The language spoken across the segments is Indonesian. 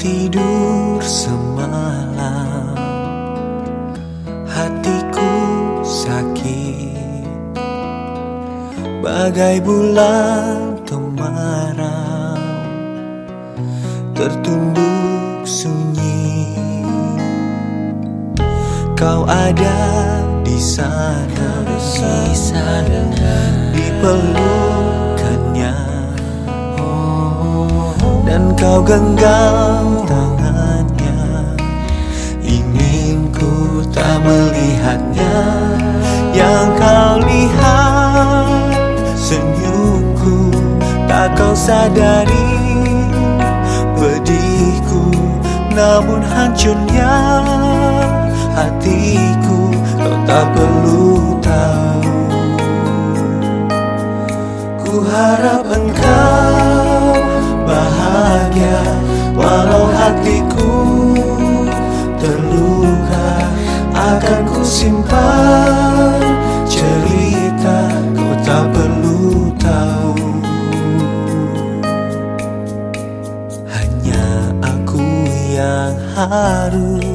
tidur semalam. Hatiku sakit. Bagai bulan temaram Tertunduk sunyi. Kau ada di sana. Di sana. Di peluk Dan kau genggam tangannya. Ingin ku tak melihatnya. Yang kau lihat Senyumku tak kau sadari. Pedihku namun hancurnya. Hatiku Kau tak perlu tahu Ku harap engkau bahagia Walau hatiku terluka Akan ku simpan cerita Kau tak perlu tahu. Hanya aku yang harus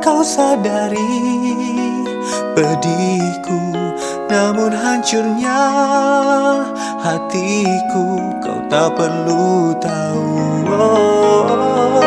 kau sadari pedihku namun hancurnya hatiku kau tak perlu tahu oh.